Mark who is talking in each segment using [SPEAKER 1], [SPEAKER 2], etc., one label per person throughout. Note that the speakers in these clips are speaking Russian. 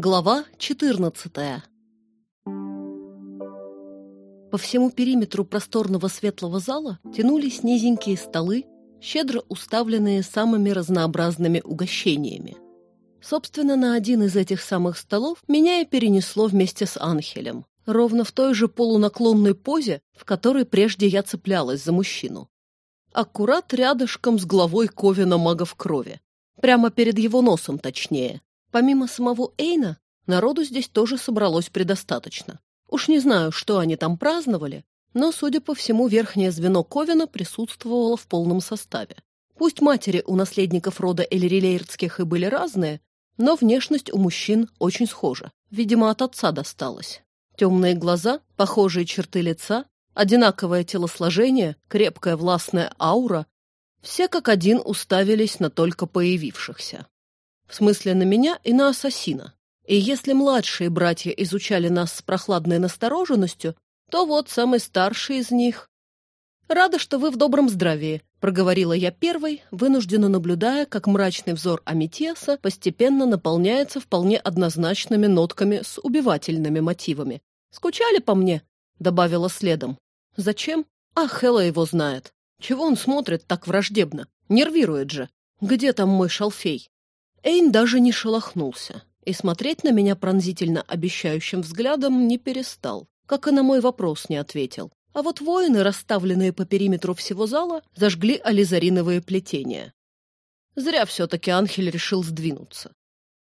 [SPEAKER 1] Глава 14 По всему периметру просторного светлого зала тянулись низенькие столы, щедро уставленные самыми разнообразными угощениями. Собственно, на один из этих самых столов меня и перенесло вместе с Анхелем, ровно в той же полунаклонной позе, в которой прежде я цеплялась за мужчину. Аккурат рядышком с главой Ковина магов крови. Прямо перед его носом, точнее. Помимо самого Эйна, народу здесь тоже собралось предостаточно. Уж не знаю, что они там праздновали, но, судя по всему, верхнее звено Ковина присутствовало в полном составе. Пусть матери у наследников рода Эльрилейрдских и были разные, но внешность у мужчин очень схожа. Видимо, от отца досталось. Темные глаза, похожие черты лица, одинаковое телосложение, крепкая властная аура — все как один уставились на только появившихся. В смысле на меня и на ассасина. И если младшие братья изучали нас с прохладной настороженностью, то вот самый старший из них... «Рада, что вы в добром здравии», — проговорила я первой, вынужденно наблюдая, как мрачный взор Аметеса постепенно наполняется вполне однозначными нотками с убивательными мотивами. «Скучали по мне?» — добавила следом. «Зачем? А, Хэлла его знает. Чего он смотрит так враждебно? Нервирует же. Где там мой шалфей?» Эйн даже не шелохнулся и смотреть на меня пронзительно обещающим взглядом не перестал, как и на мой вопрос не ответил. А вот воины, расставленные по периметру всего зала, зажгли ализариновые плетения. Зря все-таки Анхель решил сдвинуться.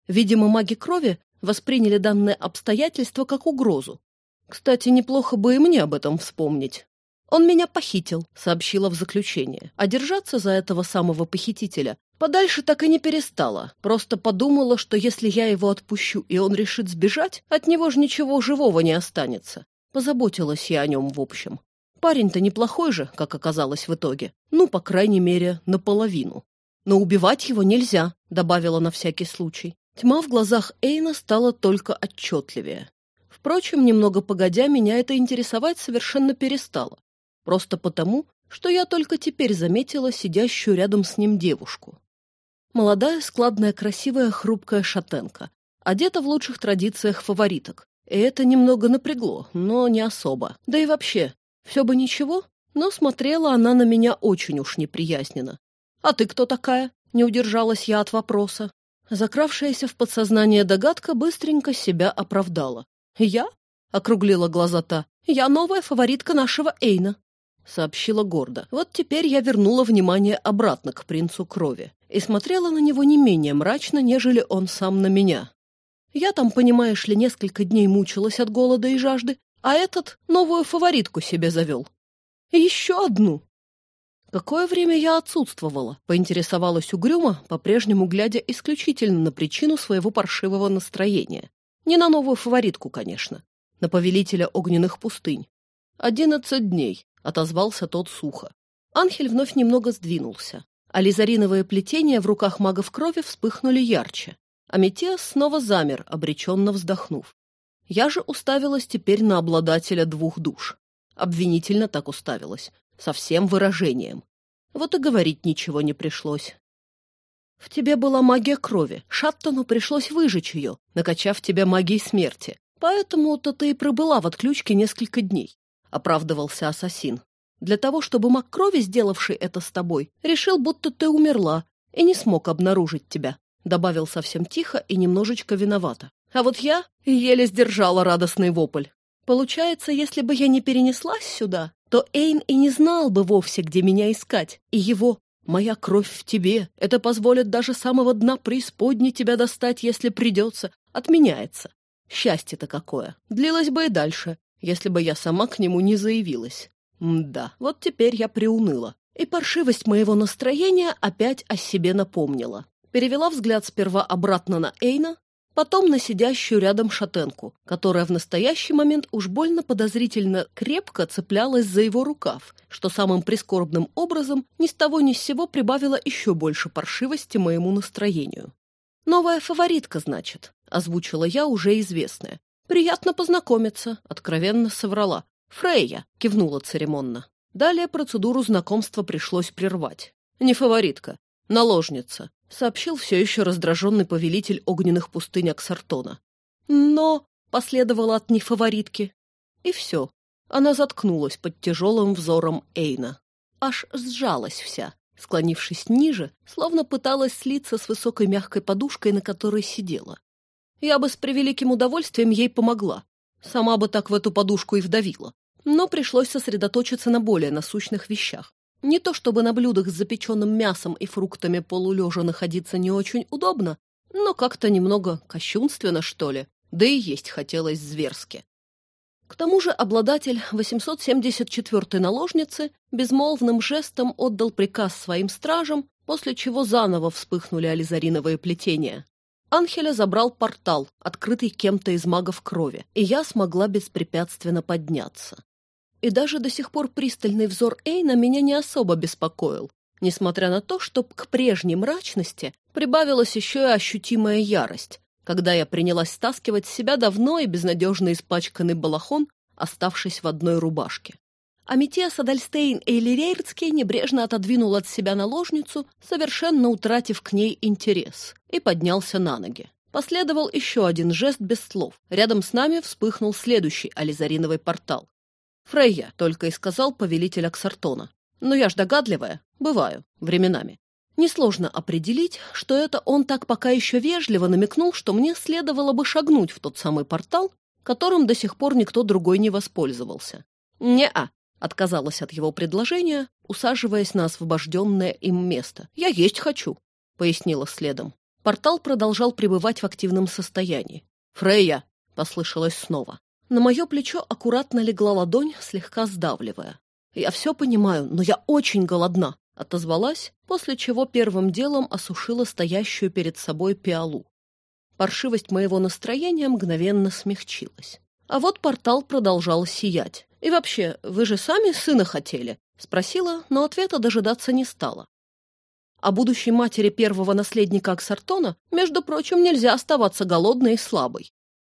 [SPEAKER 1] Видимо, маги крови восприняли данное обстоятельство как угрозу. Кстати, неплохо бы и мне об этом вспомнить. «Он меня похитил», — сообщила в заключение. А держаться за этого самого похитителя подальше так и не перестала. Просто подумала, что если я его отпущу, и он решит сбежать, от него же ничего живого не останется. Позаботилась я о нем в общем. Парень-то неплохой же, как оказалось в итоге. Ну, по крайней мере, наполовину. Но убивать его нельзя, добавила на всякий случай. Тьма в глазах Эйна стала только отчетливее. Впрочем, немного погодя, меня это интересовать совершенно перестало. Просто потому, что я только теперь заметила сидящую рядом с ним девушку. Молодая, складная, красивая, хрупкая шатенка, одета в лучших традициях фавориток. И это немного напрягло, но не особо. Да и вообще, все бы ничего, но смотрела она на меня очень уж неприязненно. «А ты кто такая?» — не удержалась я от вопроса. Закравшаяся в подсознание догадка быстренько себя оправдала. «Я?» — округлила глаза та. «Я новая фаворитка нашего Эйна». — сообщила гордо. Вот теперь я вернула внимание обратно к принцу крови и смотрела на него не менее мрачно, нежели он сам на меня. Я там, понимаешь ли, несколько дней мучилась от голода и жажды, а этот новую фаворитку себе завел. Еще одну. Какое время я отсутствовала, поинтересовалась угрюмо, по-прежнему глядя исключительно на причину своего паршивого настроения. Не на новую фаворитку, конечно, на повелителя огненных пустынь. Одиннадцать дней, отозвался тот сухо. Анхель вновь немного сдвинулся, а лизариновые плетения в руках магов крови вспыхнули ярче. А Метеос снова замер, обреченно вздохнув. Я же уставилась теперь на обладателя двух душ. Обвинительно так уставилась, со всем выражением. Вот и говорить ничего не пришлось. В тебе была магия крови, Шаттону пришлось выжечь ее, накачав тебя магией смерти. Поэтому-то ты и пробыла в отключке несколько дней. — оправдывался ассасин. «Для того, чтобы маг крови, сделавший это с тобой, решил, будто ты умерла и не смог обнаружить тебя», — добавил совсем тихо и немножечко виновато. «А вот я еле сдержала радостный вопль. Получается, если бы я не перенеслась сюда, то Эйн и не знал бы вовсе, где меня искать, и его «Моя кровь в тебе, это позволит даже самого дна преисподней тебя достать, если придется», отменяется. Счастье-то какое! Длилось бы и дальше, если бы я сама к нему не заявилась. Да, вот теперь я приуныла. И паршивость моего настроения опять о себе напомнила. Перевела взгляд сперва обратно на Эйна, потом на сидящую рядом шатенку, которая в настоящий момент уж больно подозрительно крепко цеплялась за его рукав, что самым прискорбным образом ни с того ни с сего прибавило еще больше паршивости моему настроению. «Новая фаворитка, значит», — озвучила я уже известная, «Приятно познакомиться», — откровенно соврала. «Фрейя», — кивнула церемонно. Далее процедуру знакомства пришлось прервать. «Не фаворитка, наложница», — сообщил все еще раздраженный повелитель огненных пустынь Аксартона. Но последовало от нефаворитки. И все. Она заткнулась под тяжелым взором Эйна. Аж сжалась вся, склонившись ниже, словно пыталась слиться с высокой мягкой подушкой, на которой сидела. Я бы с превеликим удовольствием ей помогла. Сама бы так в эту подушку и вдавила. Но пришлось сосредоточиться на более насущных вещах. Не то чтобы на блюдах с запеченным мясом и фруктами полулежа находиться не очень удобно, но как-то немного кощунственно, что ли, да и есть хотелось зверски. К тому же обладатель 874-й наложницы безмолвным жестом отдал приказ своим стражам, после чего заново вспыхнули ализариновые плетения. Анхеля забрал портал, открытый кем-то из магов крови, и я смогла беспрепятственно подняться. И даже до сих пор пристальный взор Эйна меня не особо беспокоил, несмотря на то, что к прежней мрачности прибавилась еще и ощутимая ярость, когда я принялась стаскивать с себя давно и безнадежно испачканный балахон, оставшись в одной рубашке. А Метиас Адальстейн Эйлирейрцкий небрежно отодвинул от себя наложницу, совершенно утратив к ней интерес, и поднялся на ноги. Последовал еще один жест без слов. Рядом с нами вспыхнул следующий ализариновый портал. «Фрейя», — только и сказал повелитель Аксартона. «Но я ж догадливая. Бываю. Временами. Несложно определить, что это он так пока еще вежливо намекнул, что мне следовало бы шагнуть в тот самый портал, которым до сих пор никто другой не воспользовался. «Не-а», — отказалась от его предложения, усаживаясь на освобожденное им место. «Я есть хочу», — пояснила следом. Портал продолжал пребывать в активном состоянии. «Фрейя!» — послышалось снова. На мое плечо аккуратно легла ладонь, слегка сдавливая. «Я все понимаю, но я очень голодна», — отозвалась, после чего первым делом осушила стоящую перед собой пиалу. Паршивость моего настроения мгновенно смягчилась. А вот портал продолжал сиять. «И вообще, вы же сами сына хотели?» — спросила, но ответа дожидаться не стала. А будущей матери первого наследника Аксартона, между прочим, нельзя оставаться голодной и слабой.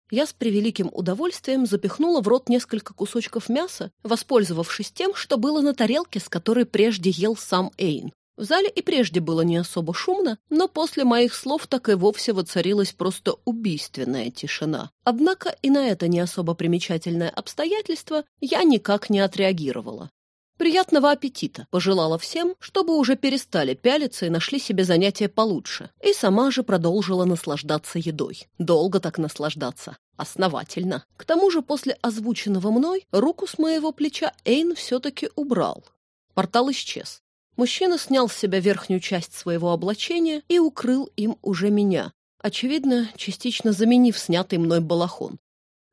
[SPEAKER 1] Я с превеликим удовольствием запихнула в рот несколько кусочков мяса, воспользовавшись тем, что было на тарелке, с которой прежде ел сам Эйн. В зале и прежде было не особо шумно, но после моих слов так и вовсе воцарилась просто убийственная тишина. Однако и на это не особо примечательное обстоятельство я никак не отреагировала. «Приятного аппетита!» Пожелала всем, чтобы уже перестали пялиться и нашли себе занятия получше. И сама же продолжила наслаждаться едой. Долго так наслаждаться. Основательно. К тому же после озвученного мной руку с моего плеча Эйн все-таки убрал. Портал исчез. Мужчина снял с себя верхнюю часть своего облачения и укрыл им уже меня, очевидно, частично заменив снятый мной балахон.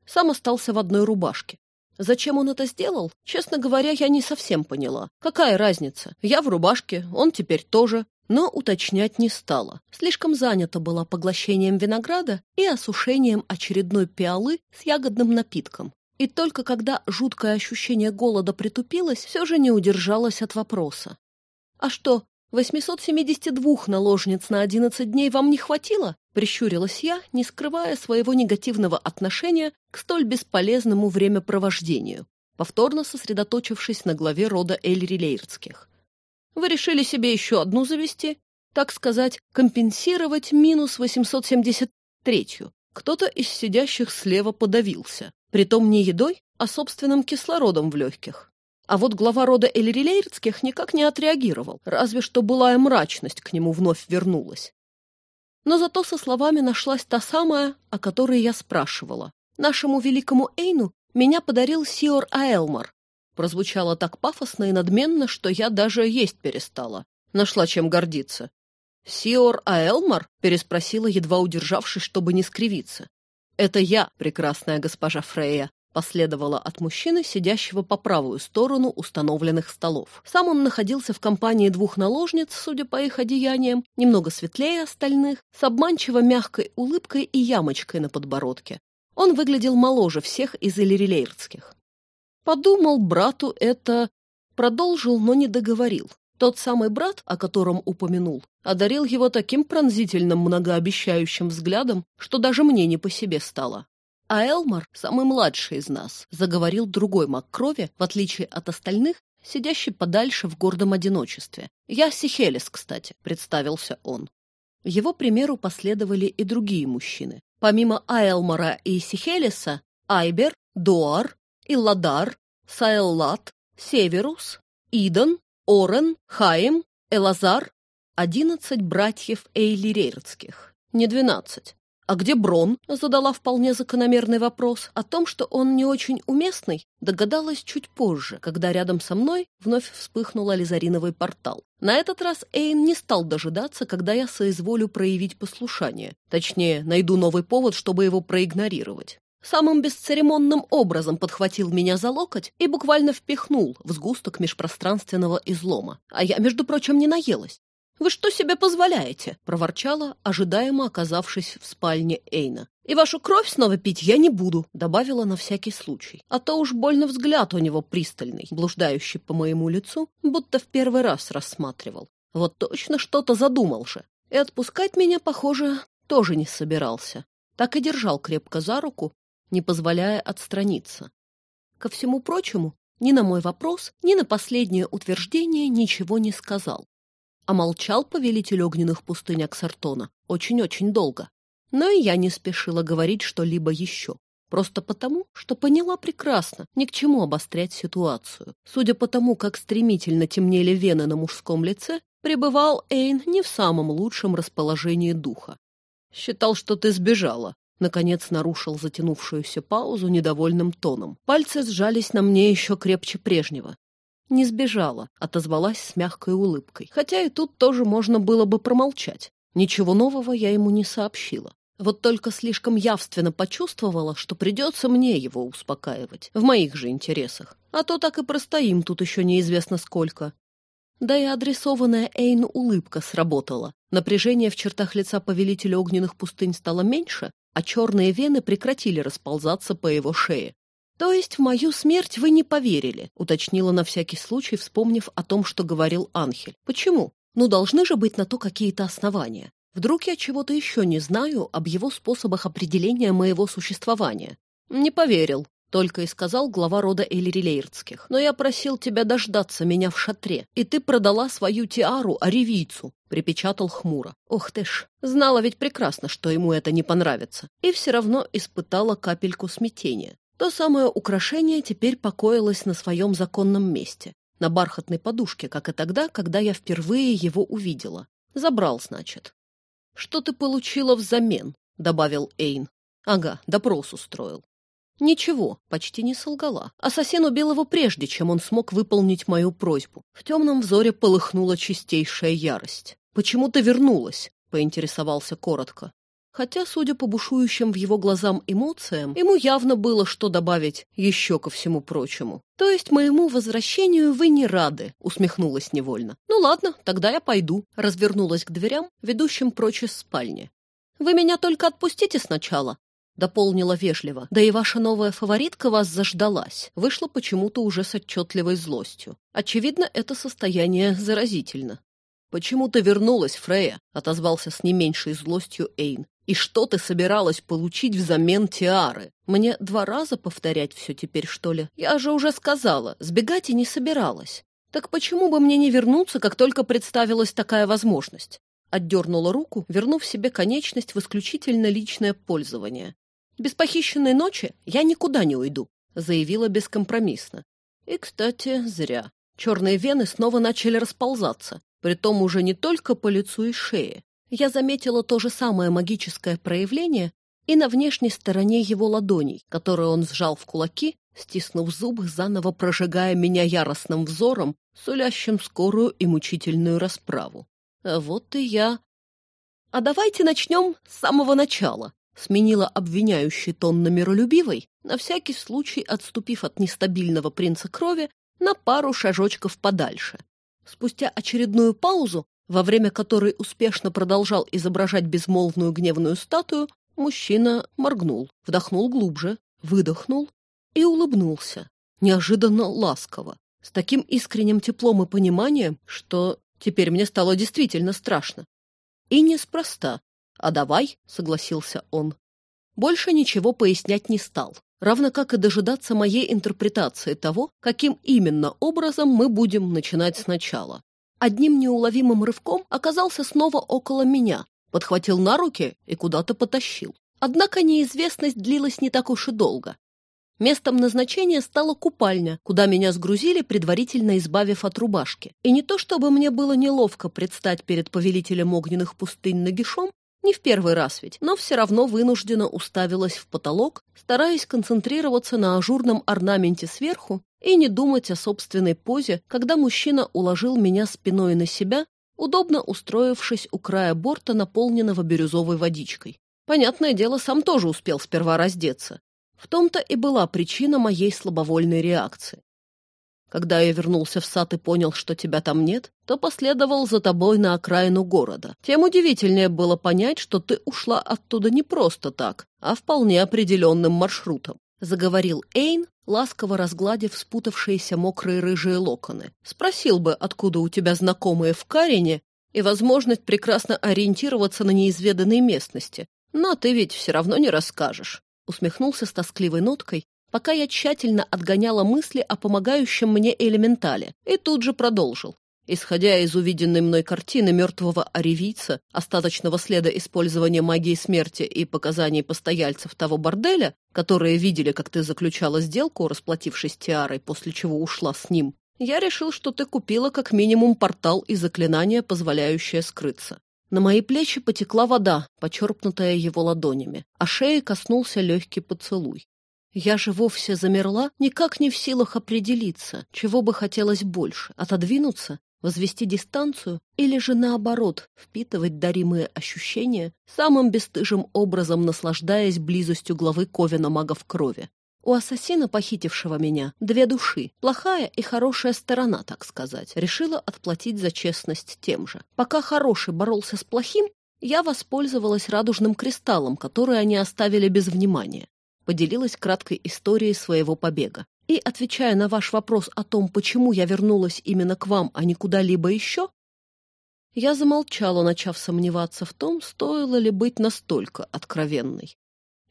[SPEAKER 1] Сам остался в одной рубашке. Зачем он это сделал? Честно говоря, я не совсем поняла. Какая разница? Я в рубашке, он теперь тоже. Но уточнять не стала. Слишком занята была поглощением винограда и осушением очередной пиалы с ягодным напитком. И только когда жуткое ощущение голода притупилось, все же не удержалась от вопроса. «А что, 872 наложниц на 11 дней вам не хватило?» — прищурилась я, не скрывая своего негативного отношения к столь бесполезному времяпровождению, повторно сосредоточившись на главе рода Эльрилейрдских. «Вы решили себе еще одну завести? Так сказать, компенсировать минус 873-ю. Кто-то из сидящих слева подавился, притом не едой, а собственным кислородом в легких. А вот глава рода Эльрилейрдских никак не отреагировал, разве что былая мрачность к нему вновь вернулась. Но зато со словами нашлась та самая, о которой я спрашивала. Нашему великому Эйну меня подарил Сиор Аэлмар. Прозвучало так пафосно и надменно, что я даже есть перестала. Нашла чем гордиться. «Сиор Аэлмар?» — переспросила, едва удержавшись, чтобы не скривиться. «Это я, прекрасная госпожа Фрея», последовало от мужчины, сидящего по правую сторону установленных столов. Сам он находился в компании двух наложниц, судя по их одеяниям, немного светлее остальных, с обманчиво мягкой улыбкой и ямочкой на подбородке. Он выглядел моложе всех из иллирилейрдских. Подумал, брату это... Продолжил, но не договорил. Тот самый брат, о котором упомянул, одарил его таким пронзительным многообещающим взглядом, что даже мне не по себе стало. А Элмар, самый младший из нас, заговорил другой маг крови, в отличие от остальных, сидящий подальше в гордом одиночестве. «Я Сихелис, кстати», — представился он. Его примеру последовали и другие мужчины. Помимо Айлмара и Сихелиса, Айбер, Дуар, Илладар, Саэллат, Северус, Идон, Орен, Хаим, Элазар, одиннадцать братьев Эйлирейрдских, не двенадцать. «А где Брон?» — задала вполне закономерный вопрос. О том, что он не очень уместный, догадалась чуть позже, когда рядом со мной вновь вспыхнул ализариновый портал. На этот раз Эйн не стал дожидаться, когда я соизволю проявить послушание. Точнее, найду новый повод, чтобы его проигнорировать. Самым бесцеремонным образом подхватил меня за локоть и буквально впихнул в сгусток межпространственного излома. А я, между прочим, не наелась. «Вы что себе позволяете?» — проворчала, ожидаемо оказавшись в спальне Эйна. «И вашу кровь снова пить я не буду», — добавила на всякий случай. А то уж больно взгляд у него пристальный, блуждающий по моему лицу, будто в первый раз рассматривал. Вот точно что-то задумал же. И отпускать меня, похоже, тоже не собирался. Так и держал крепко за руку, не позволяя отстраниться. Ко всему прочему, ни на мой вопрос, ни на последнее утверждение ничего не сказал а молчал повелитель огненных пустынь Аксартона очень-очень долго. Но и я не спешила говорить что-либо еще. Просто потому, что поняла прекрасно, ни к чему обострять ситуацию. Судя по тому, как стремительно темнели вены на мужском лице, пребывал Эйн не в самом лучшем расположении духа. «Считал, что ты сбежала», — наконец нарушил затянувшуюся паузу недовольным тоном. Пальцы сжались на мне еще крепче прежнего. «Не сбежала», — отозвалась с мягкой улыбкой. Хотя и тут тоже можно было бы промолчать. Ничего нового я ему не сообщила. Вот только слишком явственно почувствовала, что придется мне его успокаивать, в моих же интересах. А то так и простоим тут еще неизвестно сколько. Да и адресованная Эйну улыбка сработала. Напряжение в чертах лица повелителя огненных пустынь стало меньше, а черные вены прекратили расползаться по его шее. «То есть в мою смерть вы не поверили?» — уточнила на всякий случай, вспомнив о том, что говорил Анхель. «Почему? Ну, должны же быть на то какие-то основания. Вдруг я чего-то еще не знаю об его способах определения моего существования?» «Не поверил», — только и сказал глава рода Элирилейрдских. «Но я просил тебя дождаться меня в шатре, и ты продала свою тиару аревийцу», — припечатал хмуро. «Ох ты ж, знала ведь прекрасно, что ему это не понравится, и все равно испытала капельку смятения. То самое украшение теперь покоилось на своем законном месте, на бархатной подушке, как и тогда, когда я впервые его увидела. Забрал, значит. «Что ты получила взамен?» — добавил Эйн. «Ага, допрос устроил». Ничего, почти не солгала. Ассасин убил его прежде, чем он смог выполнить мою просьбу. В темном взоре полыхнула чистейшая ярость. «Почему ты вернулась?» — поинтересовался коротко. Хотя, судя по бушующим в его глазам эмоциям, ему явно было что добавить еще ко всему прочему. «То есть моему возвращению вы не рады?» — усмехнулась невольно. «Ну ладно, тогда я пойду», — развернулась к дверям, ведущим прочь из спальни. «Вы меня только отпустите сначала», — дополнила вежливо. «Да и ваша новая фаворитка вас заждалась». Вышла почему-то уже с отчетливой злостью. Очевидно, это состояние заразительно. «Почему ты вернулась, Фрея?» — отозвался с не меньшей злостью Эйн. И что ты собиралась получить взамен тиары? Мне два раза повторять все теперь, что ли? Я же уже сказала, сбегать и не собиралась. Так почему бы мне не вернуться, как только представилась такая возможность? Отдернула руку, вернув себе конечность в исключительно личное пользование. Без похищенной ночи я никуда не уйду, заявила бескомпромиссно. И, кстати, зря. Черные вены снова начали расползаться, притом уже не только по лицу и шее. Я заметила то же самое магическое проявление и на внешней стороне его ладоней, которые он сжал в кулаки, стиснув зубы, заново прожигая меня яростным взором, сулящим скорую и мучительную расправу. А вот и я. «А давайте начнем с самого начала», — сменила обвиняющий тон на миролюбивый, на всякий случай отступив от нестабильного принца крови на пару шажочков подальше. Спустя очередную паузу во время которой успешно продолжал изображать безмолвную гневную статую, мужчина моргнул, вдохнул глубже, выдохнул и улыбнулся, неожиданно ласково, с таким искренним теплом и пониманием, что теперь мне стало действительно страшно. И неспроста. «А давай», — согласился он. Больше ничего пояснять не стал, равно как и дожидаться моей интерпретации того, каким именно образом мы будем начинать сначала одним неуловимым рывком оказался снова около меня, подхватил на руки и куда-то потащил. Однако неизвестность длилась не так уж и долго. Местом назначения стала купальня, куда меня сгрузили, предварительно избавив от рубашки. И не то чтобы мне было неловко предстать перед повелителем огненных пустынь нагишом, не в первый раз ведь, но все равно вынужденно уставилась в потолок, стараясь концентрироваться на ажурном орнаменте сверху и не думать о собственной позе, когда мужчина уложил меня спиной на себя, удобно устроившись у края борта, наполненного бирюзовой водичкой. Понятное дело, сам тоже успел сперва раздеться. В том-то и была причина моей слабовольной реакции. Когда я вернулся в сад и понял, что тебя там нет, то последовал за тобой на окраину города. Тем удивительнее было понять, что ты ушла оттуда не просто так, а вполне определенным маршрутом. Заговорил Эйн, ласково разгладив спутавшиеся мокрые рыжие локоны. Спросил бы, откуда у тебя знакомые в Карине и возможность прекрасно ориентироваться на неизведанной местности. Но ты ведь все равно не расскажешь. Усмехнулся с тоскливой ноткой, пока я тщательно отгоняла мысли о помогающем мне элементале, и тут же продолжил. Исходя из увиденной мной картины мертвого оревийца, остаточного следа использования магии смерти и показаний постояльцев того борделя, которые видели, как ты заключала сделку, расплатившись тиарой, после чего ушла с ним, я решил, что ты купила как минимум портал и заклинание, позволяющее скрыться. На мои плечи потекла вода, почерпнутая его ладонями, а шеи коснулся легкий поцелуй. Я же вовсе замерла, никак не в силах определиться, чего бы хотелось больше — отодвинуться, возвести дистанцию или же, наоборот, впитывать даримые ощущения, самым бесстыжим образом наслаждаясь близостью главы Ковина магов крови. У ассасина, похитившего меня, две души, плохая и хорошая сторона, так сказать, решила отплатить за честность тем же. Пока хороший боролся с плохим, я воспользовалась радужным кристаллом, который они оставили без внимания поделилась краткой историей своего побега. И, отвечая на ваш вопрос о том, почему я вернулась именно к вам, а не куда-либо еще, я замолчала, начав сомневаться в том, стоило ли быть настолько откровенной.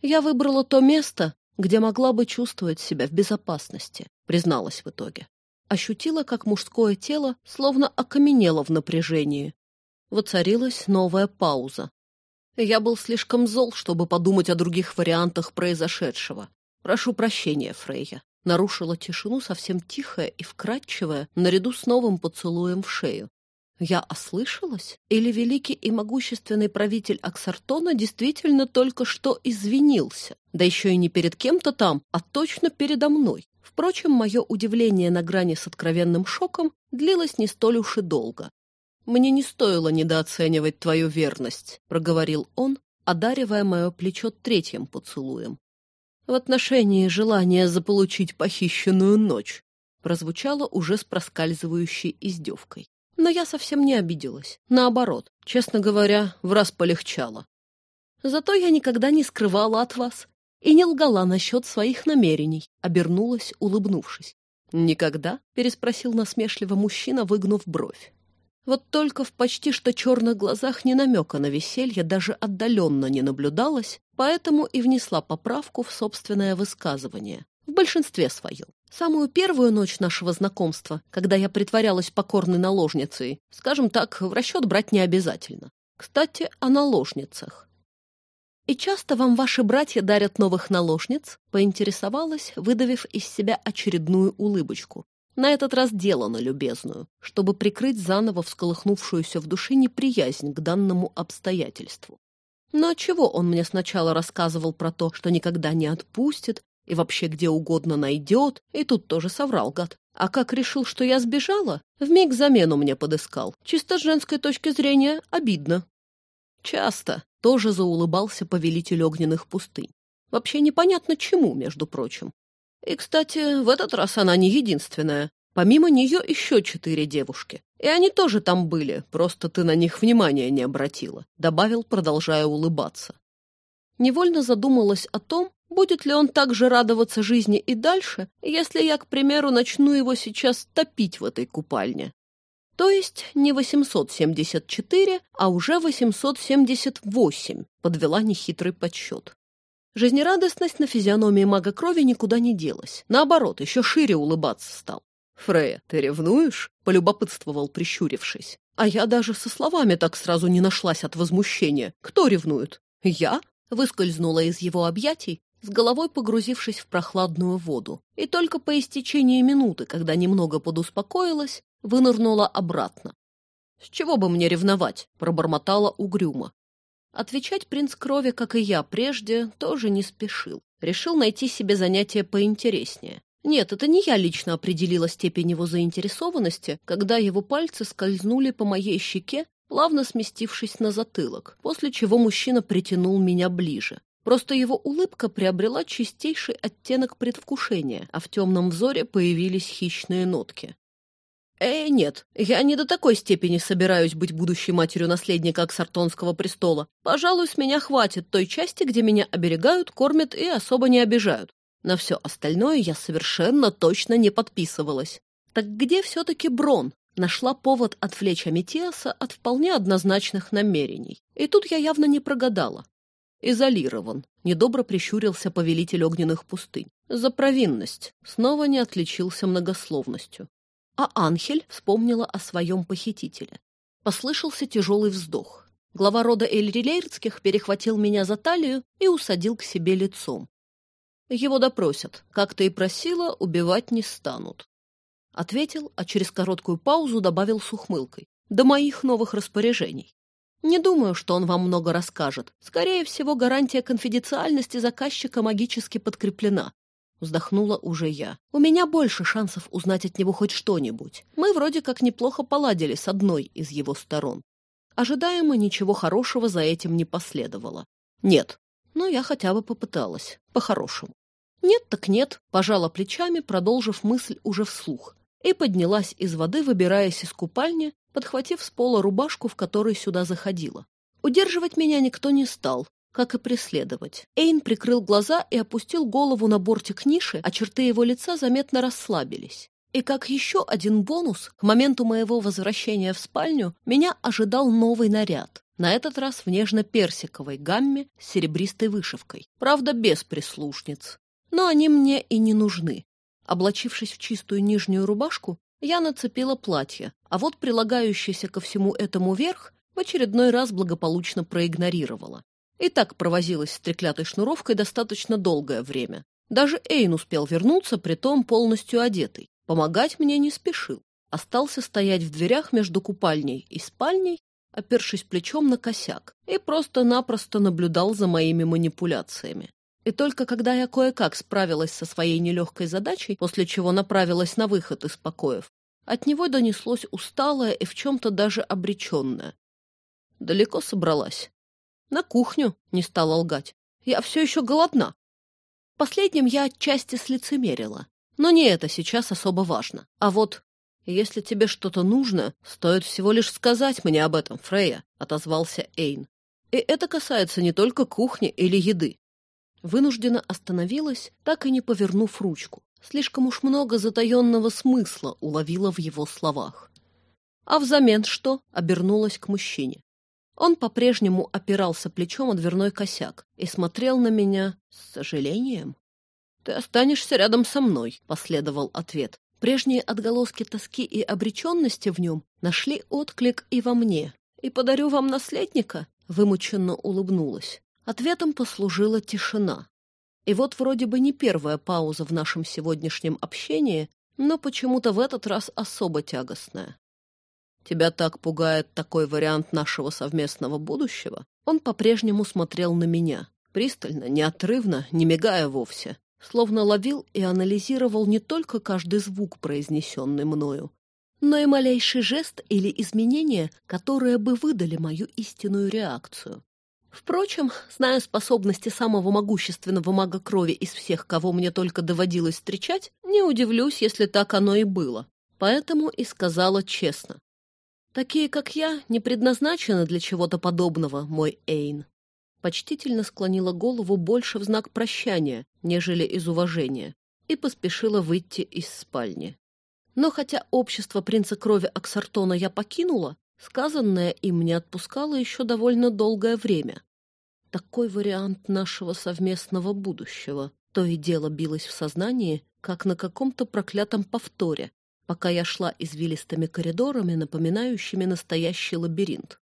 [SPEAKER 1] Я выбрала то место, где могла бы чувствовать себя в безопасности, призналась в итоге. Ощутила, как мужское тело словно окаменело в напряжении. Воцарилась новая пауза. Я был слишком зол, чтобы подумать о других вариантах произошедшего. Прошу прощения, Фрейя. Нарушила тишину совсем тихая и вкрадчивая, наряду с новым поцелуем в шею. Я ослышалась? Или великий и могущественный правитель Аксартона действительно только что извинился? Да еще и не перед кем-то там, а точно передо мной. Впрочем, мое удивление на грани с откровенным шоком длилось не столь уж и долго. «Мне не стоило недооценивать твою верность», — проговорил он, одаривая мое плечо третьим поцелуем. «В отношении желания заполучить похищенную ночь», прозвучало уже с проскальзывающей издевкой. Но я совсем не обиделась. Наоборот, честно говоря, в раз полегчало. Зато я никогда не скрывала от вас и не лгала насчет своих намерений, обернулась, улыбнувшись. «Никогда?» — переспросил насмешливо мужчина, выгнув бровь. Вот только в почти что черных глазах ни намека на веселье даже отдаленно не наблюдалось, поэтому и внесла поправку в собственное высказывание. В большинстве своем. Самую первую ночь нашего знакомства, когда я притворялась покорной наложницей, скажем так, в расчет брать не обязательно. Кстати, о наложницах. «И часто вам ваши братья дарят новых наложниц?» — поинтересовалась, выдавив из себя очередную улыбочку на этот раз делано любезную, чтобы прикрыть заново всколыхнувшуюся в душе неприязнь к данному обстоятельству. Но чего он мне сначала рассказывал про то, что никогда не отпустит и вообще где угодно найдет, и тут тоже соврал гад. А как решил, что я сбежала, вмиг замену мне подыскал. Чисто с женской точки зрения обидно. Часто тоже заулыбался повелитель огненных пустынь. Вообще непонятно чему, между прочим. И, кстати, в этот раз она не единственная. Помимо нее еще четыре девушки. И они тоже там были, просто ты на них внимания не обратила», — добавил, продолжая улыбаться. Невольно задумалась о том, будет ли он так же радоваться жизни и дальше, если я, к примеру, начну его сейчас топить в этой купальне. То есть не 874, а уже 878, подвела нехитрый подсчет. Жизнерадостность на физиономии мага крови никуда не делась. Наоборот, еще шире улыбаться стал. «Фрея, ты ревнуешь?» — полюбопытствовал, прищурившись. А я даже со словами так сразу не нашлась от возмущения. Кто ревнует? Я? Выскользнула из его объятий, с головой погрузившись в прохладную воду. И только по истечении минуты, когда немного подуспокоилась, вынырнула обратно. «С чего бы мне ревновать?» — пробормотала угрюмо. Отвечать принц крови, как и я прежде, тоже не спешил. Решил найти себе занятие поинтереснее. Нет, это не я лично определила степень его заинтересованности, когда его пальцы скользнули по моей щеке, плавно сместившись на затылок, после чего мужчина притянул меня ближе. Просто его улыбка приобрела чистейший оттенок предвкушения, а в темном взоре появились хищные нотки. «Э, нет, я не до такой степени собираюсь быть будущей матерью наследника Аксартонского престола. Пожалуй, с меня хватит той части, где меня оберегают, кормят и особо не обижают. На все остальное я совершенно точно не подписывалась. Так где все-таки Брон? Нашла повод отвлечь Аметиаса от вполне однозначных намерений. И тут я явно не прогадала. Изолирован. Недобро прищурился повелитель огненных пустынь. За провинность. Снова не отличился многословностью. А Анхель вспомнила о своем похитителе. Послышался тяжелый вздох. Глава рода Эльрилейрдских перехватил меня за талию и усадил к себе лицом. Его допросят. Как ты и просила, убивать не станут. Ответил, а через короткую паузу добавил с ухмылкой. До моих новых распоряжений. Не думаю, что он вам много расскажет. Скорее всего, гарантия конфиденциальности заказчика магически подкреплена. Вздохнула уже я. У меня больше шансов узнать от него хоть что-нибудь. Мы вроде как неплохо поладили с одной из его сторон. Ожидаемо ничего хорошего за этим не последовало. Нет, но я хотя бы попыталась. По-хорошему. Нет так нет, пожала плечами, продолжив мысль уже вслух. И поднялась из воды, выбираясь из купальни, подхватив с пола рубашку, в которой сюда заходила. Удерживать меня никто не стал, как и преследовать. Эйн прикрыл глаза и опустил голову на бортик ниши, а черты его лица заметно расслабились. И как еще один бонус, к моменту моего возвращения в спальню меня ожидал новый наряд. На этот раз в нежно-персиковой гамме с серебристой вышивкой. Правда, без прислушниц. Но они мне и не нужны. Облачившись в чистую нижнюю рубашку, я нацепила платье, а вот прилагающийся ко всему этому верх в очередной раз благополучно проигнорировала. И так провозилась с треклятой шнуровкой достаточно долгое время. Даже Эйн успел вернуться, притом полностью одетый. Помогать мне не спешил. Остался стоять в дверях между купальней и спальней, опершись плечом на косяк, и просто-напросто наблюдал за моими манипуляциями. И только когда я кое-как справилась со своей нелегкой задачей, после чего направилась на выход из покоев, от него донеслось усталое и в чем-то даже обреченное. Далеко собралась. На кухню не стала лгать. Я все еще голодна. Последним я отчасти слицемерила. Но не это сейчас особо важно. А вот, если тебе что-то нужно, стоит всего лишь сказать мне об этом, Фрея, — отозвался Эйн. И это касается не только кухни или еды. Вынуждена остановилась, так и не повернув ручку. Слишком уж много затаенного смысла уловила в его словах. А взамен что? Обернулась к мужчине. Он по-прежнему опирался плечом о дверной косяк и смотрел на меня с сожалением. «Ты останешься рядом со мной», — последовал ответ. Прежние отголоски тоски и обреченности в нем нашли отклик и во мне. «И подарю вам наследника?» — вымученно улыбнулась. Ответом послужила тишина. И вот вроде бы не первая пауза в нашем сегодняшнем общении, но почему-то в этот раз особо тягостная. «Тебя так пугает такой вариант нашего совместного будущего?» Он по-прежнему смотрел на меня, пристально, неотрывно, не мигая вовсе, словно ловил и анализировал не только каждый звук, произнесенный мною, но и малейший жест или изменение, которые бы выдали мою истинную реакцию. Впрочем, зная способности самого могущественного мага крови из всех, кого мне только доводилось встречать, не удивлюсь, если так оно и было. Поэтому и сказала честно. Такие, как я, не предназначены для чего-то подобного, мой Эйн. Почтительно склонила голову больше в знак прощания, нежели из уважения, и поспешила выйти из спальни. Но хотя общество принца крови Аксартона я покинула, сказанное им не отпускало еще довольно долгое время. Такой вариант нашего совместного будущего. То и дело билось в сознании, как на каком-то проклятом повторе. Пока я шла извилистыми коридорами, напоминающими настоящий лабиринт.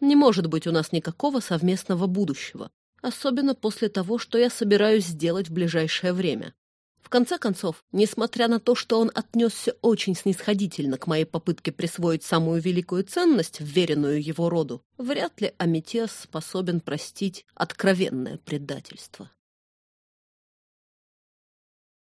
[SPEAKER 1] Не может быть у нас никакого совместного будущего, особенно после того, что я собираюсь сделать в ближайшее время. В конце концов, несмотря на то, что он отнесся очень снисходительно к моей попытке присвоить самую великую ценность, вверенную его роду, вряд ли Аметес способен простить откровенное предательство.